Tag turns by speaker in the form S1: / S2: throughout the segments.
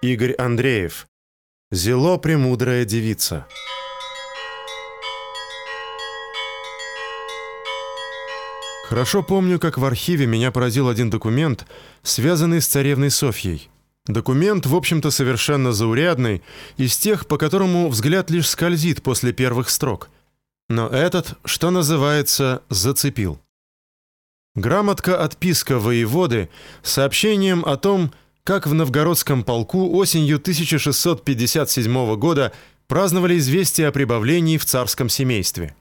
S1: Игорь Андреев. Зело премудрая девица. Хорошо помню, как в архиве меня поразил один документ, связанный с царевной Софьей. Документ, в общем-то, совершенно заурядный, из тех, по которому взгляд лишь скользит после первых строк. Но этот, что называется, зацепил. Грамотка-отписка воеводы сообщением о том, как в новгородском полку осенью 1657 года праздновали известие о прибавлении в царском семействе.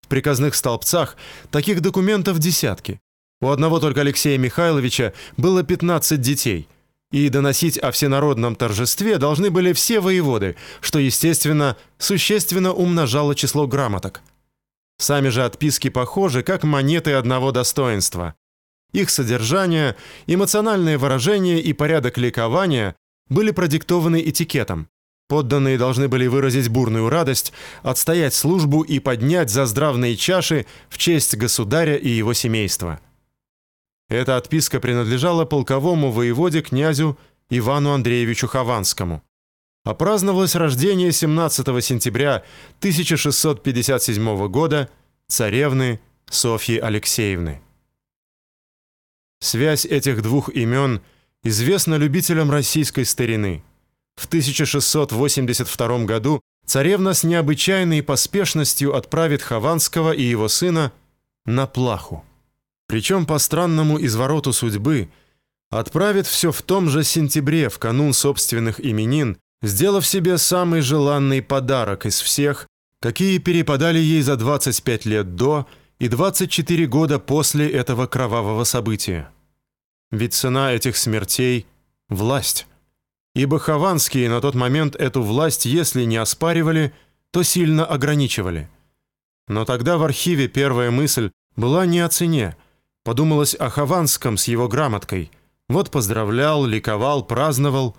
S1: В приказных столбцах таких документов десятки. У одного только Алексея Михайловича было 15 детей, и доносить о всенародном торжестве должны были все воеводы, что, естественно, существенно умножало число грамоток. Сами же отписки похожи, как монеты одного достоинства. Их содержание, эмоциональное выражение и порядок ликования были продиктованы этикетом. Подданные должны были выразить бурную радость, отстоять службу и поднять за здравные чаши в честь государя и его семейства. Эта отписка принадлежала полковому воеводе князю Ивану Андреевичу Хованскому. Опраздновалось рождение 17 сентября 1657 года царевны Софьи Алексеевны. Связь этих двух имен известна любителям российской старины. В 1682 году царевна с необычайной поспешностью отправит Хованского и его сына на плаху. Причем по странному извороту судьбы отправит все в том же сентябре, в канун собственных именин, сделав себе самый желанный подарок из всех, какие перепадали ей за 25 лет до и 24 года после этого кровавого события. Ведь цена этих смертей – власть. Ибо Хованские на тот момент эту власть, если не оспаривали, то сильно ограничивали. Но тогда в архиве первая мысль была не о цене. Подумалось о Хованском с его грамоткой. Вот поздравлял, ликовал, праздновал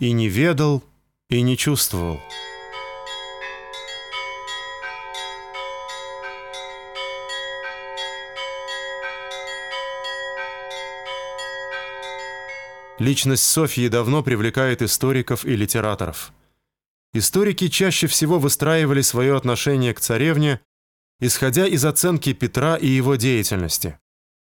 S1: и не ведал, и не чувствовал. Личность Софьи давно привлекает историков и литераторов. Историки чаще всего выстраивали свое отношение к царевне, исходя из оценки Петра и его деятельности.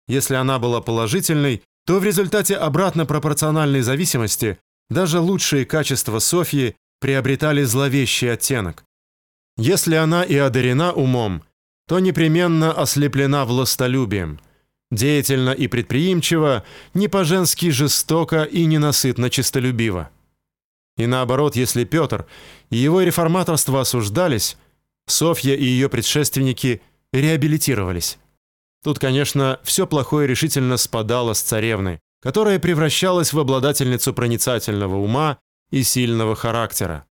S1: Если она была положительной, то в результате обратно пропорциональной зависимости даже лучшие качества Софьи приобретали зловещий оттенок. Если она и одарена умом, то непременно ослеплена властолюбием – деятельно и предприимчиво, не по-женски жестоко и ненасытно честолюбиво. И наоборот, если Петр и его реформаторство осуждались, Софья и ее предшественники реабилитировались. Тут, конечно, все плохое решительно спадало с царевны, которая превращалась в обладательницу проницательного ума и сильного характера.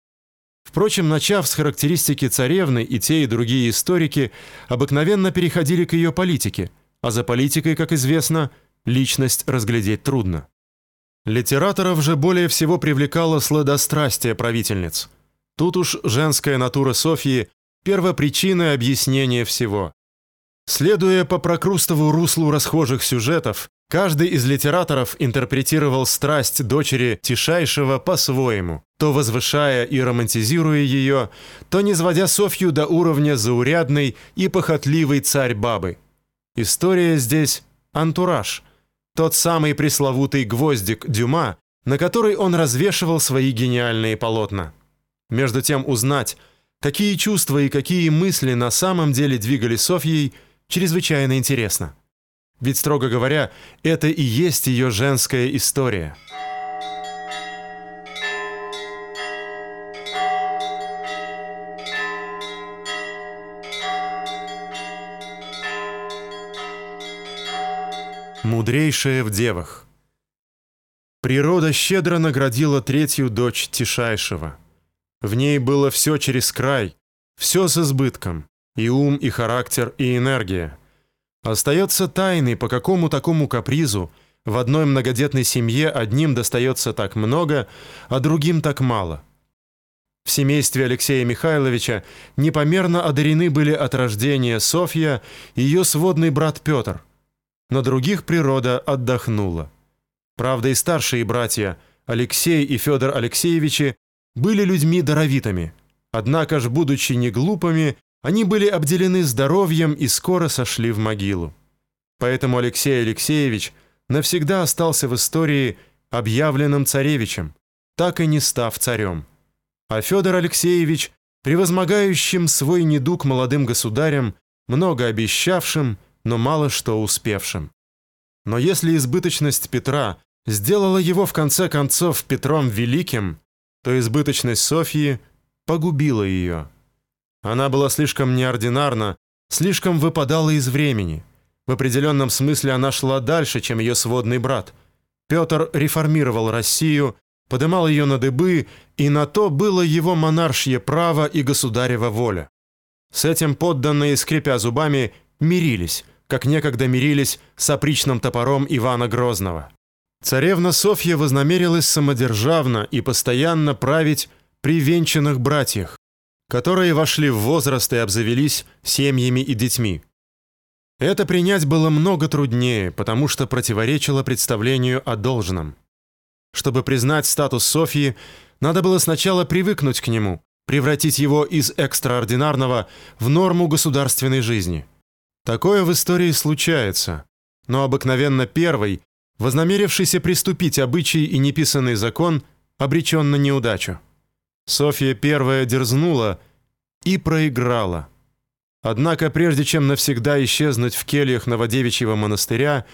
S1: Впрочем, начав с характеристики царевны, и те, и другие историки обыкновенно переходили к ее политике – а за политикой, как известно, личность разглядеть трудно. Литераторов же более всего привлекало сладострастие правительниц. Тут уж женская натура Софьи – первопричина объяснения всего. Следуя по Прокрустову руслу расхожих сюжетов, каждый из литераторов интерпретировал страсть дочери Тишайшего по-своему, то возвышая и романтизируя ее, то низводя Софью до уровня заурядной и похотливой царь-бабы – История здесь – антураж, тот самый пресловутый гвоздик Дюма, на который он развешивал свои гениальные полотна. Между тем узнать, какие чувства и какие мысли на самом деле двигали Софьей, чрезвычайно интересно. Ведь, строго говоря, это и есть ее женская история – Мудрейшая в девах. Природа щедро наградила третью дочь Тишайшего. В ней было все через край, все с избытком, и ум, и характер, и энергия. Остается тайной, по какому такому капризу в одной многодетной семье одним достается так много, а другим так мало. В семействе Алексея Михайловича непомерно одарены были от рождения Софья и ее сводный брат Петр – на других природа отдохнула. Правда, и старшие братья Алексей и Федор Алексеевичи, были людьми даровитыми. Однако ж, будучи не глупыми, они были обделены здоровьем и скоро сошли в могилу. Поэтому Алексей Алексеевич навсегда остался в истории объявленным царевичем, так и не став царем. А Федор Алексеевич, превозмогающим свой недуг молодым государем, много обещавшим, но мало что успевшим. Но если избыточность Петра сделала его в конце концов Петром Великим, то избыточность Софьи погубила ее. Она была слишком неординарна, слишком выпадала из времени. В определенном смысле она шла дальше, чем ее сводный брат. Петр реформировал Россию, подымал ее на дыбы, и на то было его монаршье право и государева воля. С этим подданные, скрипя зубами, мирились, как некогда мирились с опричным топором Ивана Грозного. Царевна Софья вознамерилась самодержавно и постоянно править при венчанных братьях, которые вошли в возраст и обзавелись семьями и детьми. Это принять было много труднее, потому что противоречило представлению о должном. Чтобы признать статус Софьи, надо было сначала привыкнуть к нему, превратить его из экстраординарного в норму государственной жизни. Такое в истории случается, но обыкновенно первый, вознамерившийся приступить обычай и неписанный закон, обречен на неудачу. Софья первая дерзнула и проиграла. Однако прежде чем навсегда исчезнуть в кельях Новодевичьего монастыря,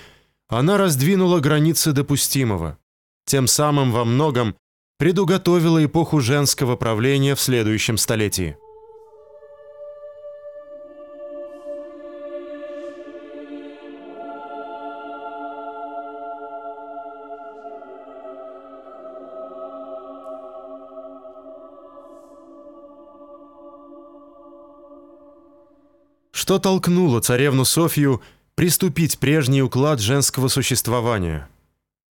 S1: она раздвинула границы допустимого. Тем самым во многом предуготовила эпоху женского правления в следующем столетии. Что толкнуло царевну Софью приступить прежний уклад женского существования?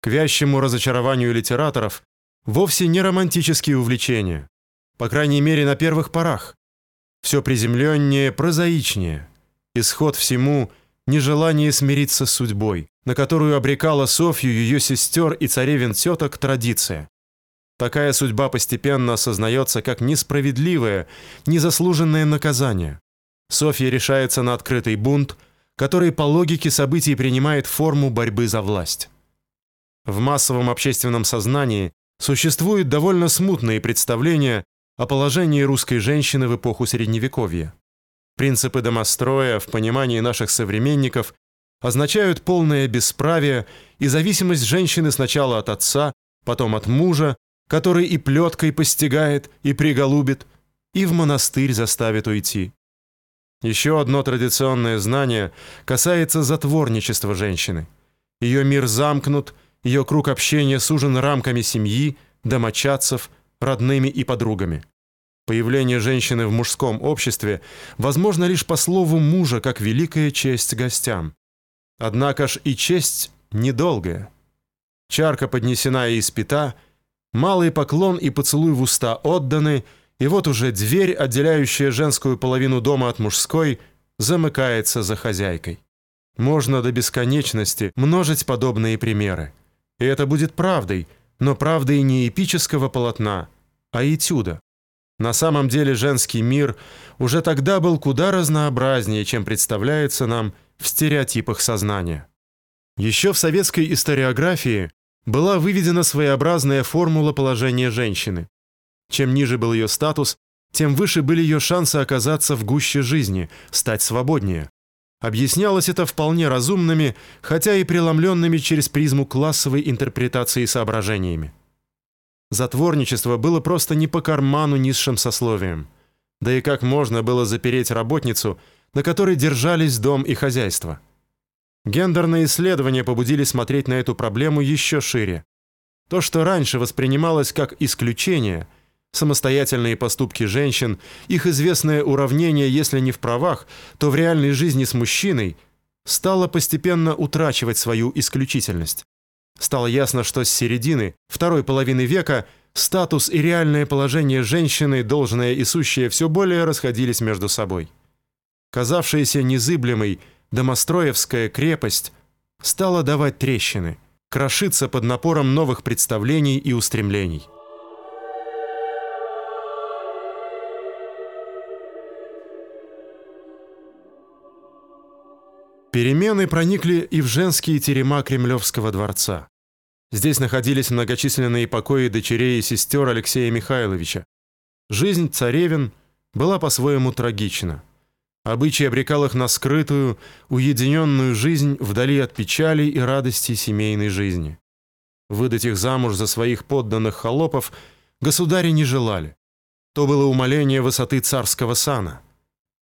S1: К вящему разочарованию литераторов вовсе не романтические увлечения, по крайней мере на первых порах. Все приземленнее, прозаичнее. Исход всему – нежелание смириться с судьбой, на которую обрекала Софью ее сестер и царевин теток традиция. Такая судьба постепенно осознается как несправедливое, незаслуженное наказание. Софья решается на открытый бунт, который по логике событий принимает форму борьбы за власть. В массовом общественном сознании существуют довольно смутные представления о положении русской женщины в эпоху Средневековья. Принципы домостроя в понимании наших современников означают полное бесправие и зависимость женщины сначала от отца, потом от мужа, который и плеткой постигает, и приголубит, и в монастырь заставит уйти. Еще одно традиционное знание касается затворничества женщины. Ее мир замкнут, ее круг общения сужен рамками семьи, домочадцев, родными и подругами. Появление женщины в мужском обществе возможно лишь по слову мужа, как великая честь гостям. Однако ж и честь недолгая. Чарка поднесена и испита, малый поклон и поцелуй в уста отданы – и вот уже дверь, отделяющая женскую половину дома от мужской, замыкается за хозяйкой. Можно до бесконечности множить подобные примеры. И это будет правдой, но правдой не эпического полотна, а этюда. На самом деле женский мир уже тогда был куда разнообразнее, чем представляется нам в стереотипах сознания. Еще в советской историографии была выведена своеобразная формула положения женщины. Чем ниже был ее статус, тем выше были ее шансы оказаться в гуще жизни, стать свободнее. Объяснялось это вполне разумными, хотя и преломленными через призму классовой интерпретации соображениями. Затворничество было просто не по карману низшим сословиям. Да и как можно было запереть работницу, на которой держались дом и хозяйство? Гендерные исследования побудили смотреть на эту проблему еще шире. То, что раньше воспринималось как исключение – Самостоятельные поступки женщин, их известное уравнение, если не в правах, то в реальной жизни с мужчиной, стало постепенно утрачивать свою исключительность. Стало ясно, что с середины, второй половины века, статус и реальное положение женщины, должное и сущее, все более расходились между собой. Казавшаяся незыблемой домостроевская крепость стала давать трещины. крошится под напором новых представлений и устремлений. Перемены проникли и в женские терема Кремлевского дворца. Здесь находились многочисленные покои дочерей и сестер Алексея Михайловича. Жизнь царевин была по-своему трагична. Обычай обрекал их на скрытую, уединенную жизнь вдали от печалей и радостей семейной жизни. Выдать их замуж за своих подданных холопов государи не желали. То было умоление высоты царского сана.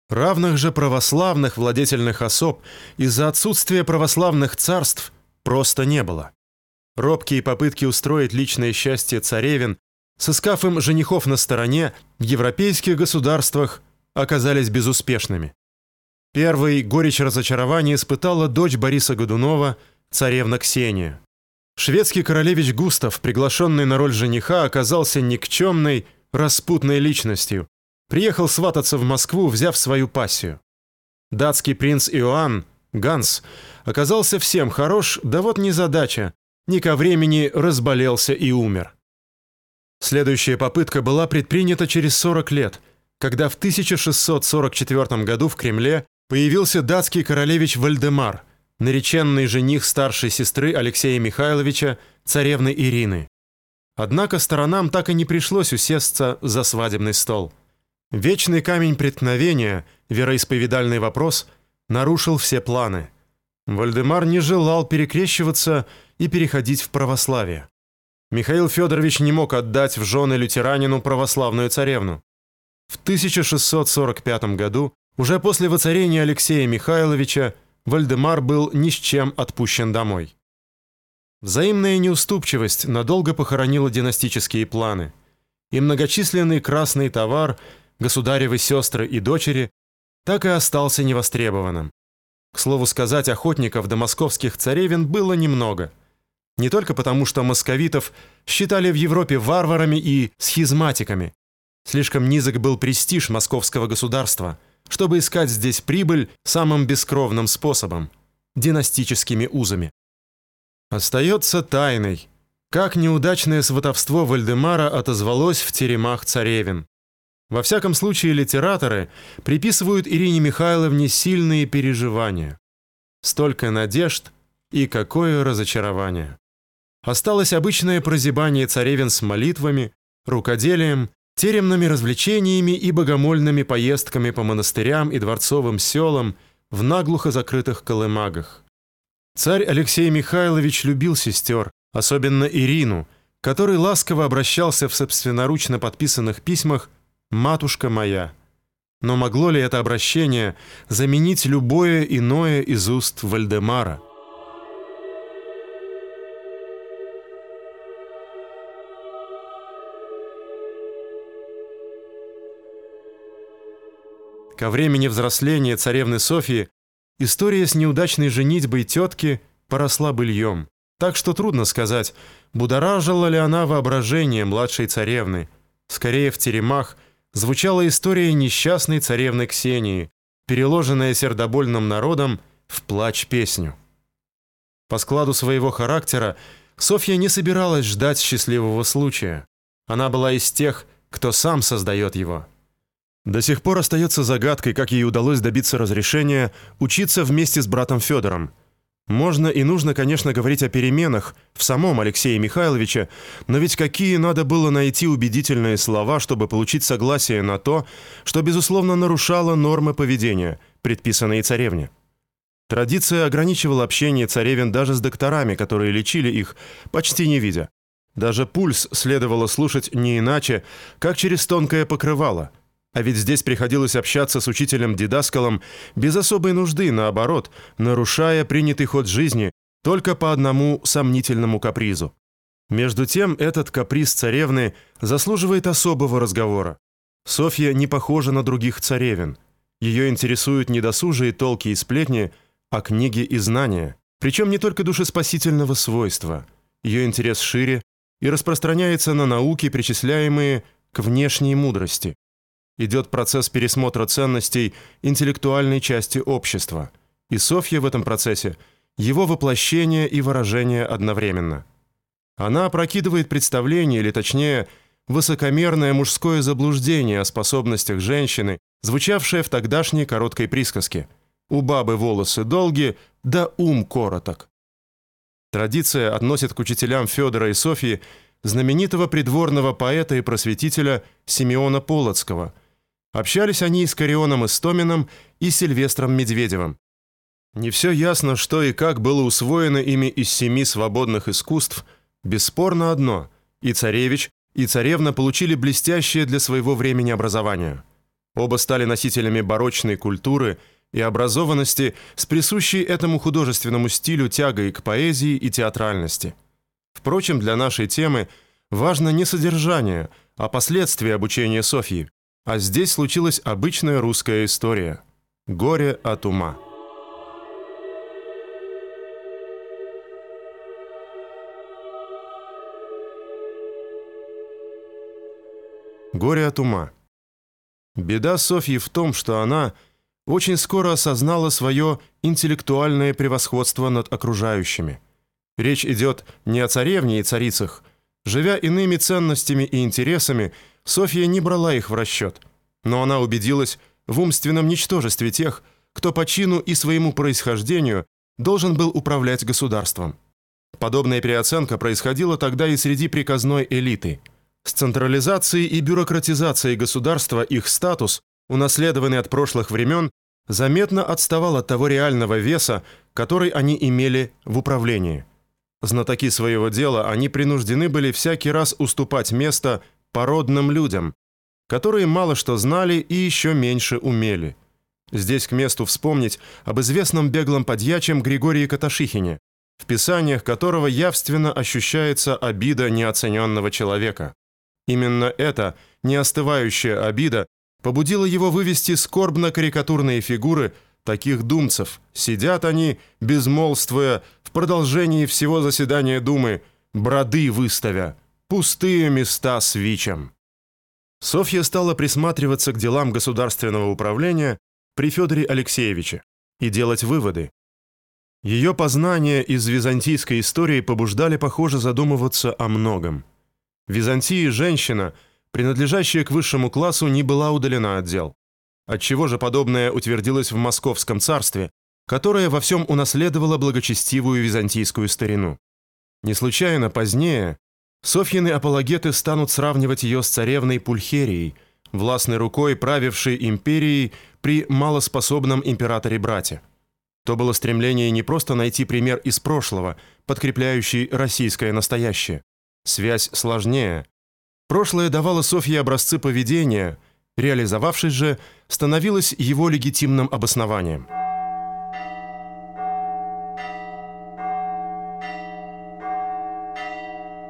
S1: Равных же православных владетельных особ из-за отсутствия православных царств просто не было. Робкие попытки устроить личное счастье царевин, сыскав им женихов на стороне, в европейских государствах оказались безуспешными. Первый горечь разочарования испытала дочь Бориса Годунова, царевна Ксения. Шведский королевич Густав, приглашенный на роль жениха, оказался никчемной, распутной личностью, приехал свататься в Москву, взяв свою пассию. Датский принц Иоанн, Ганс, оказался всем хорош, да вот незадача, не ко времени разболелся и умер. Следующая попытка была предпринята через 40 лет, когда в 1644 году в Кремле появился датский королевич Вальдемар, нареченный жених старшей сестры Алексея Михайловича, царевны Ирины. Однако сторонам так и не пришлось усесться за свадебный стол – Вечный камень преткновения, вероисповедальный вопрос, нарушил все планы. Вальдемар не желал перекрещиваться и переходить в православие. Михаил Федорович не мог отдать в жены лютеранину православную царевну. В 1645 году, уже после воцарения Алексея Михайловича, Вальдемар был ни с чем отпущен домой. Взаимная неуступчивость надолго похоронила династические планы, и многочисленный красный товар – государевы сестры и дочери, так и остался невостребованным. К слову сказать, охотников до московских царевин было немного. Не только потому, что московитов считали в Европе варварами и схизматиками. Слишком низок был престиж московского государства, чтобы искать здесь прибыль самым бескровным способом – династическими узами. Остается тайной, как неудачное сватовство Вальдемара отозвалось в теремах царевин. Во всяком случае, литераторы приписывают Ирине Михайловне сильные переживания. Столько надежд и какое разочарование. Осталось обычное прозябание царевин с молитвами, рукоделием, теремными развлечениями и богомольными поездками по монастырям и дворцовым селам в наглухо закрытых колымагах. Царь Алексей Михайлович любил сестер, особенно Ирину, который ласково обращался в собственноручно подписанных письмах «Матушка моя». Но могло ли это обращение заменить любое иное из уст Вальдемара? Ко времени взросления царевны Софьи история с неудачной женитьбой тетки поросла быльем. Так что трудно сказать, будоражила ли она воображение младшей царевны. Скорее в теремах – звучала история несчастной царевны Ксении, переложенная сердобольным народом в плач-песню. По складу своего характера Софья не собиралась ждать счастливого случая. Она была из тех, кто сам создает его. До сих пор остается загадкой, как ей удалось добиться разрешения учиться вместе с братом Федором – можно и нужно, конечно, говорить о переменах в самом Алексее Михайловиче, но ведь какие надо было найти убедительные слова, чтобы получить согласие на то, что, безусловно, нарушало нормы поведения, предписанные царевне. Традиция ограничивала общение царевин даже с докторами, которые лечили их, почти не видя. Даже пульс следовало слушать не иначе, как через тонкое покрывало – а ведь здесь приходилось общаться с учителем Дидаскалом без особой нужды, наоборот, нарушая принятый ход жизни только по одному сомнительному капризу. Между тем, этот каприз царевны заслуживает особого разговора. Софья не похожа на других царевин. Ее интересуют не досужие толки и сплетни, а книги и знания. Причем не только душеспасительного свойства. Ее интерес шире и распространяется на науки, причисляемые к внешней мудрости идет процесс пересмотра ценностей интеллектуальной части общества. И Софья в этом процессе его воплощение и выражение одновременно. Она опрокидывает представление, или точнее, высокомерное мужское заблуждение о способностях женщины, звучавшее в тогдашней короткой присказке «У бабы волосы долгие, да ум короток». Традиция относит к учителям Федора и Софьи знаменитого придворного поэта и просветителя Симеона Полоцкого. Общались они с Карионом Истоминым и Сильвестром Медведевым. Не все ясно, что и как было усвоено ими из семи свободных искусств. Бесспорно одно – и царевич, и царевна получили блестящее для своего времени образование. Оба стали носителями барочной культуры и образованности с присущей этому художественному стилю тягой к поэзии и театральности. Впрочем, для нашей темы важно не содержание, а последствия обучения Софьи. А здесь случилась обычная русская история – горе от ума. Горе от ума. Беда Софьи в том, что она очень скоро осознала свое интеллектуальное превосходство над окружающими. Речь идет не о царевне и царицах. Живя иными ценностями и интересами, Софья не брала их в расчет. Но она убедилась в умственном ничтожестве тех, кто по чину и своему происхождению должен был управлять государством. Подобная переоценка происходила тогда и среди приказной элиты – с централизацией и бюрократизацией государства их статус, унаследованный от прошлых времен, заметно отставал от того реального веса, который они имели в управлении. Знатоки своего дела, они принуждены были всякий раз уступать место породным людям, которые мало что знали и еще меньше умели. Здесь к месту вспомнить об известном беглом подьячем Григории Каташихине, в писаниях которого явственно ощущается обида неоцененного человека. Именно эта неостывающая обида побудила его вывести скорбно-карикатурные фигуры таких думцев. Сидят они, безмолвствуя, в продолжении всего заседания Думы, броды выставя, пустые места с ВИЧем. Софья стала присматриваться к делам государственного управления при Федоре Алексеевиче и делать выводы. Ее познания из византийской истории побуждали, похоже, задумываться о многом. В Византии женщина, принадлежащая к высшему классу, не была удалена от дел. Отчего же подобное утвердилось в Московском царстве, которое во всем унаследовало благочестивую византийскую старину. Не случайно позднее Софьины апологеты станут сравнивать ее с царевной Пульхерией, властной рукой правившей империей при малоспособном императоре-брате. То было стремление не просто найти пример из прошлого, подкрепляющий российское настоящее. Связь сложнее. Прошлое давало Софье образцы поведения, реализовавшись же, становилось его легитимным обоснованием.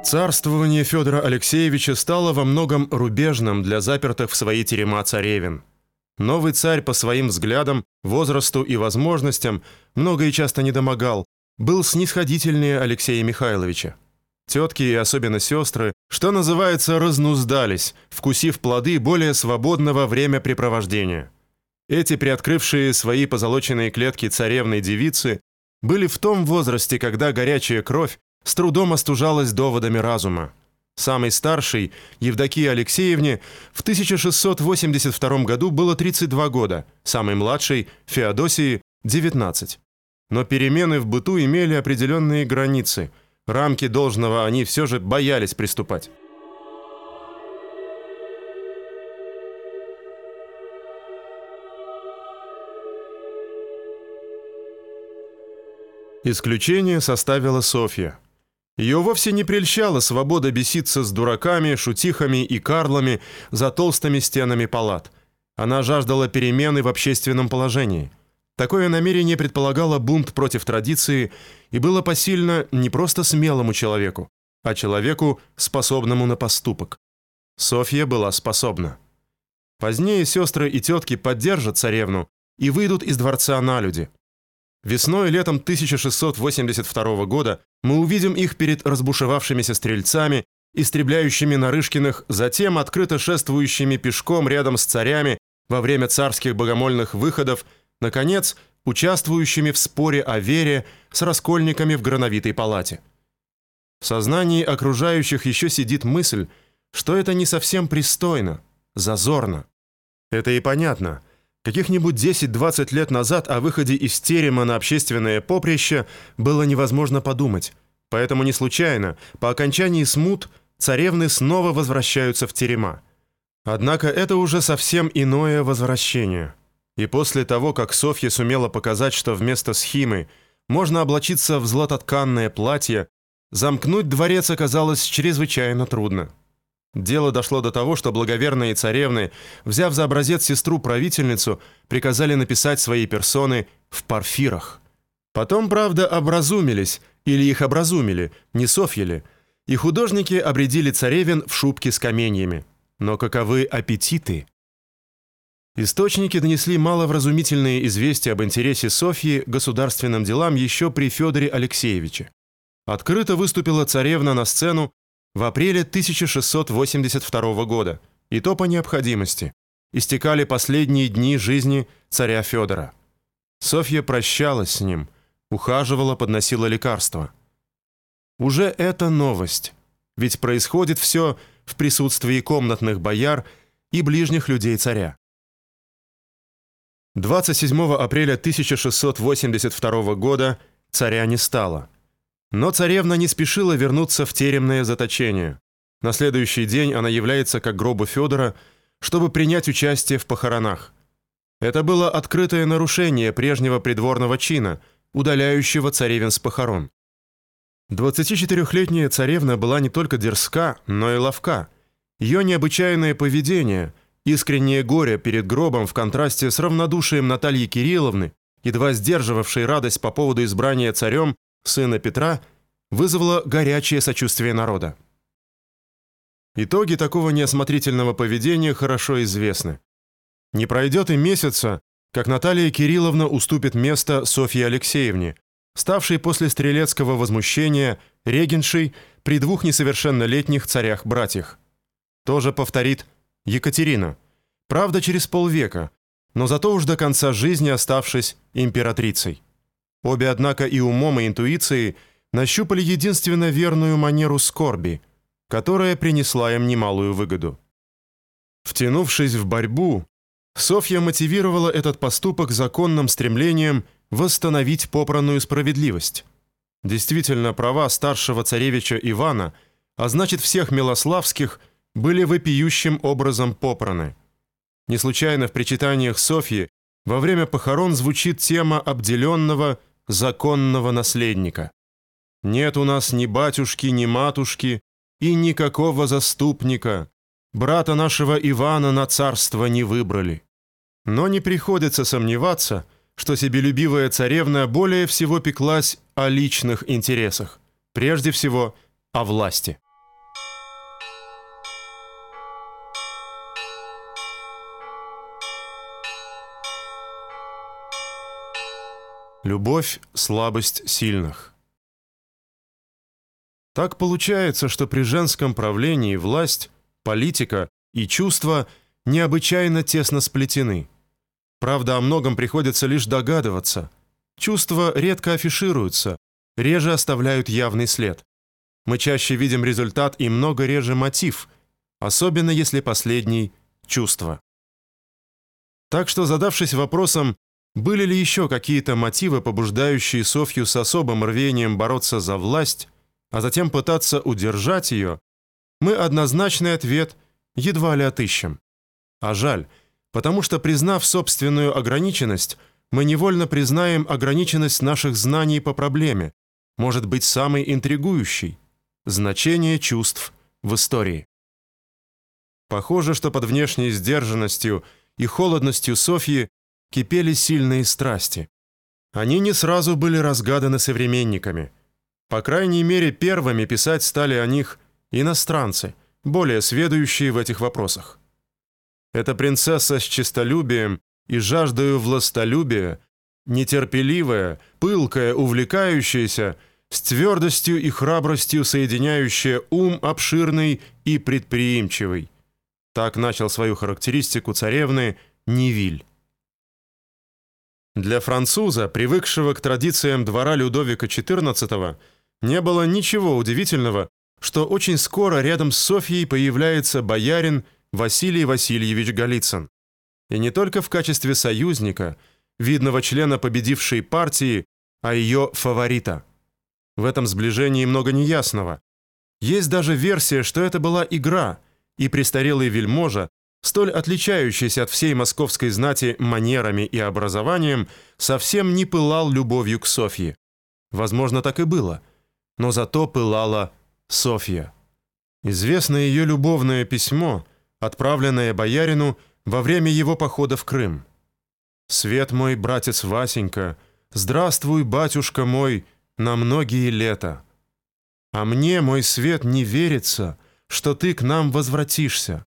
S1: Царствование Федора Алексеевича стало во многом рубежным для запертых в свои терема царевин. Новый царь по своим взглядам, возрасту и возможностям много и часто не домогал, был снисходительнее Алексея Михайловича. Тетки и особенно сестры, что называется, разнуздались, вкусив плоды более свободного времяпрепровождения. Эти приоткрывшие свои позолоченные клетки царевной девицы были в том возрасте, когда горячая кровь с трудом остужалась доводами разума. Самой старшей, Евдокии Алексеевне, в 1682 году было 32 года, самой младшей, Феодосии, 19. Но перемены в быту имели определенные границы – рамки должного они все же боялись приступать. Исключение составила Софья. Ее вовсе не прельщала свобода беситься с дураками, шутихами и карлами за толстыми стенами палат. Она жаждала перемены в общественном положении – Такое намерение предполагало бунт против традиции и было посильно не просто смелому человеку, а человеку, способному на поступок. Софья была способна. Позднее сестры и тетки поддержат царевну и выйдут из дворца на люди. Весной и летом 1682 года мы увидим их перед разбушевавшимися стрельцами, истребляющими Нарышкиных, затем открыто шествующими пешком рядом с царями во время царских богомольных выходов Наконец, участвующими в споре о вере с раскольниками в Грановитой палате. В сознании окружающих еще сидит мысль, что это не совсем пристойно, зазорно. Это и понятно. Каких-нибудь 10-20 лет назад о выходе из терема на общественное поприще было невозможно подумать. Поэтому не случайно, по окончании смут, царевны снова возвращаются в терема. Однако это уже совсем иное возвращение. И после того, как Софья сумела показать, что вместо схимы можно облачиться в златотканное платье, замкнуть дворец оказалось чрезвычайно трудно. Дело дошло до того, что благоверные царевны, взяв за образец сестру-правительницу, приказали написать свои персоны в парфирах. Потом, правда, образумились, или их образумили, не Софья ли, и художники обредили царевин в шубки с каменьями. Но каковы аппетиты? Источники донесли маловразумительные известия об интересе Софьи к государственным делам еще при Федоре Алексеевиче. Открыто выступила царевна на сцену в апреле 1682 года, и то по необходимости. Истекали последние дни жизни царя Федора. Софья прощалась с ним, ухаживала, подносила лекарства. Уже это новость, ведь происходит все в присутствии комнатных бояр и ближних людей царя. 27 апреля 1682 года царя не стало – но царевна не спешила вернуться в теремное заточение. На следующий день она является к гробу Федора, чтобы принять участие в похоронах. Это было открытое нарушение прежнего придворного чина, удаляющего царевин с похорон. 24-летняя царевна была не только дерзка, но и ловка. Ее необычайное поведение, искреннее горе перед гробом в контрасте с равнодушием Натальи Кирилловны, едва сдерживавшей радость по поводу избрания царем, сына Петра, вызвало горячее сочувствие народа. Итоги такого неосмотрительного поведения хорошо известны. Не пройдет и месяца, как Наталья Кирилловна уступит место Софье Алексеевне, ставшей после стрелецкого возмущения регеншей при двух несовершеннолетних царях-братьях. Тоже повторит Екатерина, правда через полвека, но зато уж до конца жизни оставшись императрицей. Обе, однако, и умом, и интуицией нащупали единственно верную манеру скорби, которая принесла им немалую выгоду. Втянувшись в борьбу, Софья мотивировала этот поступок законным стремлением восстановить попранную справедливость. Действительно, права старшего царевича Ивана, а значит всех милославских, были вопиющим образом попраны. Не случайно в причитаниях Софьи во время похорон звучит тема обделенного законного наследника. Нет у нас ни батюшки, ни матушки и никакого заступника. Брата нашего Ивана на царство не выбрали. Но не приходится сомневаться, что себелюбивая царевна более всего пеклась о личных интересах, прежде всего о власти. Любовь – слабость сильных. Так получается, что при женском правлении власть, политика и чувства необычайно тесно сплетены. Правда, о многом приходится лишь догадываться. Чувства редко афишируются, реже оставляют явный след. Мы чаще видим результат и много реже мотив, особенно если последний – чувство. Так что, задавшись вопросом, были ли еще какие-то мотивы, побуждающие Софью с особым рвением бороться за власть, а затем пытаться удержать ее? Мы однозначный ответ едва ли отыщем. А жаль, потому что, признав собственную ограниченность, мы невольно признаем ограниченность наших знаний по проблеме, может быть, самой интригующей – значение чувств в истории. Похоже, что под внешней сдержанностью и холодностью Софьи кипели сильные страсти. Они не сразу были разгаданы современниками. По крайней мере, первыми писать стали о них иностранцы, более сведущие в этих вопросах. Эта принцесса с честолюбием и жаждою властолюбия, нетерпеливая, пылкая, увлекающаяся, с твердостью и храбростью соединяющая ум обширный и предприимчивый. Так начал свою характеристику царевны Невиль. Для француза, привыкшего к традициям двора Людовика XIV, не было ничего удивительного, что очень скоро рядом с Софьей появляется боярин Василий Васильевич Голицын. И не только в качестве союзника, видного члена победившей партии, а ее фаворита. В этом сближении много неясного. Есть даже версия, что это была игра, и престарелый вельможа, столь отличающийся от всей московской знати манерами и образованием, совсем не пылал любовью к Софье. Возможно, так и было, но зато пылала Софья. Известно ее любовное письмо, отправленное боярину во время его похода в Крым. «Свет мой, братец Васенька, здравствуй, батюшка мой, на многие лета. А мне, мой свет, не верится, что ты к нам возвратишься.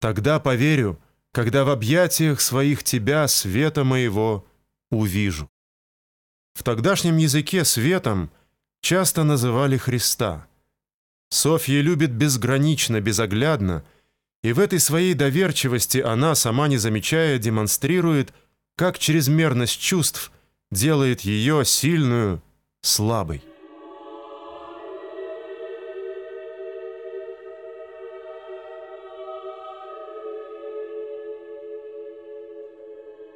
S1: Тогда поверю, когда в объятиях своих тебя, света моего, увижу». В тогдашнем языке светом часто называли Христа. Софья любит безгранично, безоглядно, и в этой своей доверчивости она, сама не замечая, демонстрирует, как чрезмерность чувств делает ее сильную, слабой.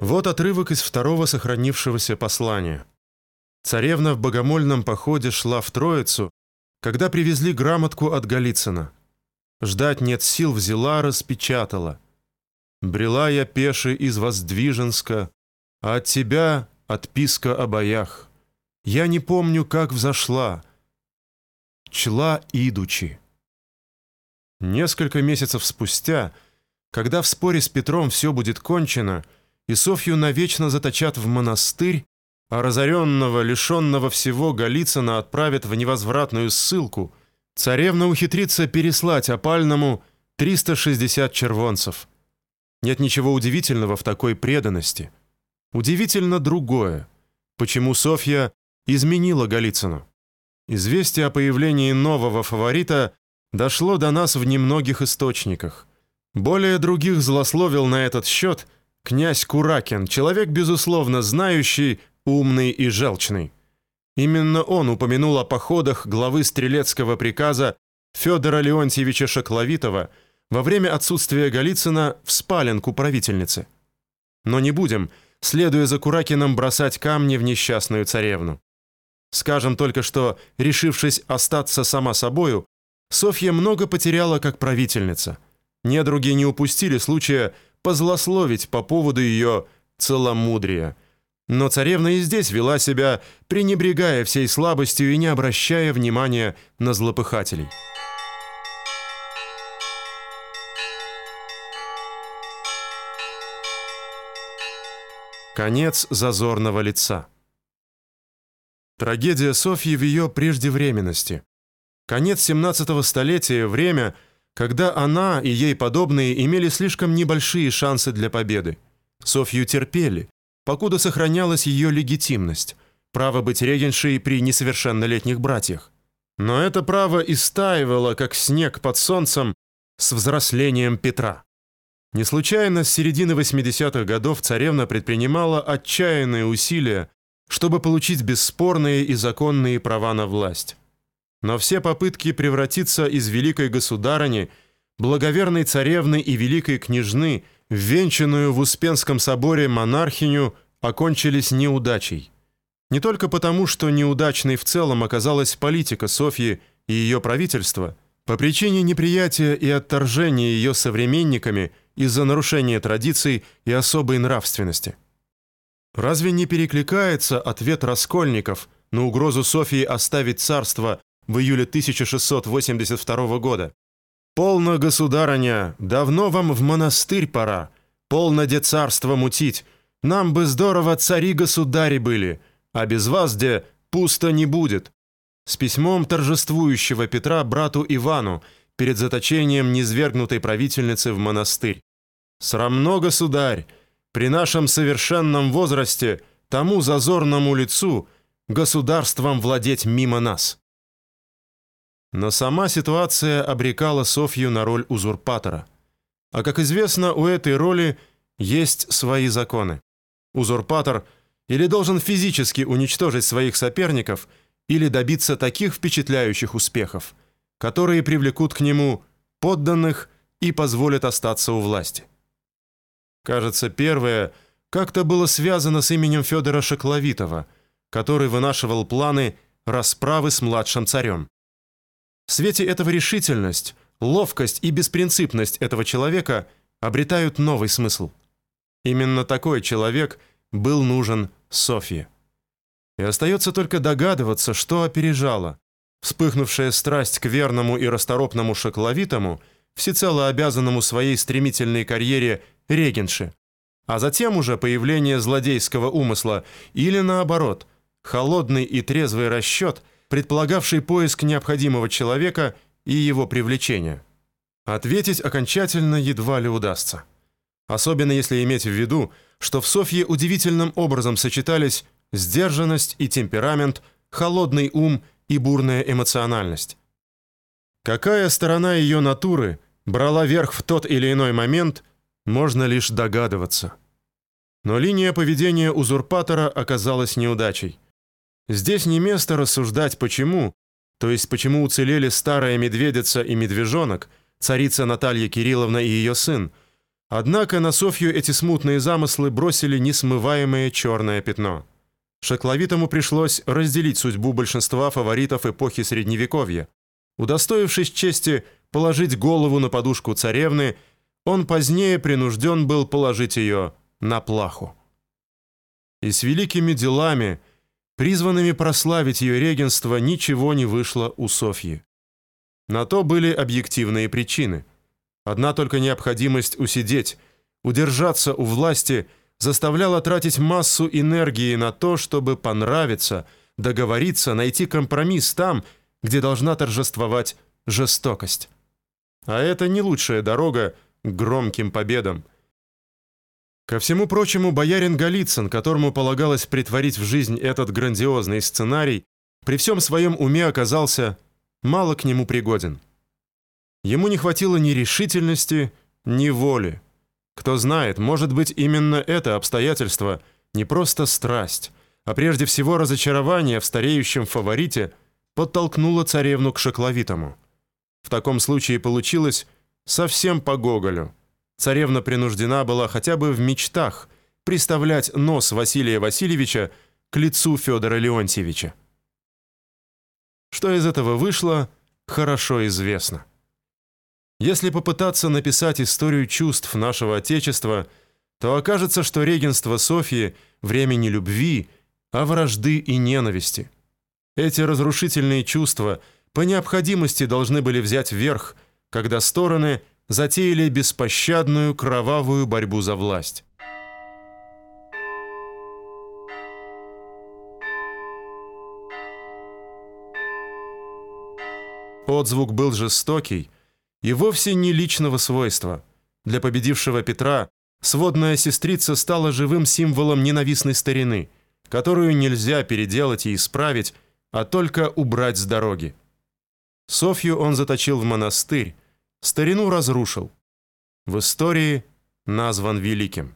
S1: Вот отрывок из второго сохранившегося послания. Царевна в богомольном походе шла в Троицу, когда привезли грамотку от Голицына. Ждать нет сил взяла, распечатала. Брела я пеше из Воздвиженска, а от тебя отписка о боях. Я не помню, как взошла. Чла идучи. Несколько месяцев спустя, когда в споре с Петром все будет кончено, и Софью навечно заточат в монастырь, а разоренного, лишенного всего Голицына отправят в невозвратную ссылку, царевна ухитрится переслать опальному 360 червонцев. Нет ничего удивительного в такой преданности. Удивительно другое. Почему Софья изменила Голицыну? Известие о появлении нового фаворита дошло до нас в немногих источниках. Более других злословил на этот счет – Князь Куракин, человек, безусловно, знающий, умный и желчный. Именно он упомянул о походах главы стрелецкого приказа Федора Леонтьевича Шакловитова во время отсутствия Голицына в спаленку правительницы. Но не будем, следуя за Куракиным, бросать камни в несчастную царевну. Скажем только, что, решившись остаться сама собою, Софья много потеряла как правительница. Недруги не упустили случая позлословить по поводу ее целомудрия. Но царевна и здесь вела себя, пренебрегая всей слабостью и не обращая внимания на злопыхателей. Конец зазорного лица. Трагедия Софьи в ее преждевременности. Конец 17 столетия – время – когда она и ей подобные имели слишком небольшие шансы для победы. Софью терпели, покуда сохранялась ее легитимность, право быть регеншей при несовершеннолетних братьях. Но это право истаивало, как снег под солнцем, с взрослением Петра. Не случайно с середины 80-х годов царевна предпринимала отчаянные усилия, чтобы получить бесспорные и законные права на власть. Но все попытки превратиться из великой государыни, благоверной царевны и великой княжны венчанную в Успенском соборе монархиню окончились неудачей. Не только потому, что неудачной в целом оказалась политика Софьи и ее правительства, по причине неприятия и отторжения ее современниками из-за нарушения традиций и особой нравственности. Разве не перекликается ответ раскольников на угрозу Софии оставить царство в июле 1682 года. «Полно, государыня, давно вам в монастырь пора, полно де царство мутить, нам бы здорово цари-государи были, а без вас, де, пусто не будет». С письмом торжествующего Петра брату Ивану перед заточением низвергнутой правительницы в монастырь. «Срамно, государь, при нашем совершенном возрасте тому зазорному лицу государством владеть мимо нас». Но сама ситуация обрекала Софью на роль узурпатора. А как известно, у этой роли есть свои законы. Узурпатор или должен физически уничтожить своих соперников, или добиться таких впечатляющих успехов, которые привлекут к нему подданных и позволят остаться у власти. Кажется, первое как-то было связано с именем Федора Шекловитова, который вынашивал планы расправы с младшим царем. В свете этого решительность, ловкость и беспринципность этого человека обретают новый смысл. Именно такой человек был нужен Софье. И остается только догадываться, что опережало. Вспыхнувшая страсть к верному и расторопному шокловитому, всецело обязанному своей стремительной карьере регенши, а затем уже появление злодейского умысла или наоборот, холодный и трезвый расчет, предполагавший поиск необходимого человека и его привлечение. Ответить окончательно едва ли удастся. Особенно если иметь в виду, что в Софье удивительным образом сочетались сдержанность и темперамент, холодный ум и бурная эмоциональность. Какая сторона ее натуры брала верх в тот или иной момент, можно лишь догадываться. Но линия поведения узурпатора оказалась неудачей. Здесь не место рассуждать почему, то есть почему уцелели старая медведица и медвежонок, царица Наталья Кирилловна и ее сын. Однако на Софью эти смутные замыслы бросили несмываемое черное пятно. Шакловитому пришлось разделить судьбу большинства фаворитов эпохи Средневековья. Удостоившись чести положить голову на подушку царевны, он позднее принужден был положить ее на плаху. И с великими делами, призванными прославить ее регенство, ничего не вышло у Софьи. На то были объективные причины. Одна только необходимость усидеть, удержаться у власти – заставляла тратить массу энергии на то, чтобы понравиться, договориться, найти компромисс там, где должна торжествовать жестокость. А это не лучшая дорога к громким победам. Ко всему прочему, боярин Голицын, которому полагалось притворить в жизнь этот грандиозный сценарий, при всем своем уме оказался мало к нему пригоден. Ему не хватило ни решительности, ни воли. Кто знает, может быть, именно это обстоятельство не просто страсть, а прежде всего разочарование в стареющем фаворите подтолкнуло царевну к шокловитому. В таком случае получилось совсем по Гоголю. Царевна принуждена была хотя бы в мечтах приставлять нос Василия Васильевича к лицу Федора Леонтьевича. Что из этого вышло, хорошо известно. Если попытаться написать историю чувств нашего Отечества, то окажется, что регенство Софии – время не любви, а вражды и ненависти. Эти разрушительные чувства по необходимости должны были взять верх, когда стороны затеяли беспощадную кровавую борьбу за власть. Отзвук был жестокий, и вовсе не личного свойства. Для победившего Петра сводная сестрица стала живым символом ненавистной старины, которую нельзя переделать и исправить, а только убрать с дороги. Софью он заточил в монастырь, старину разрушил. В истории назван великим.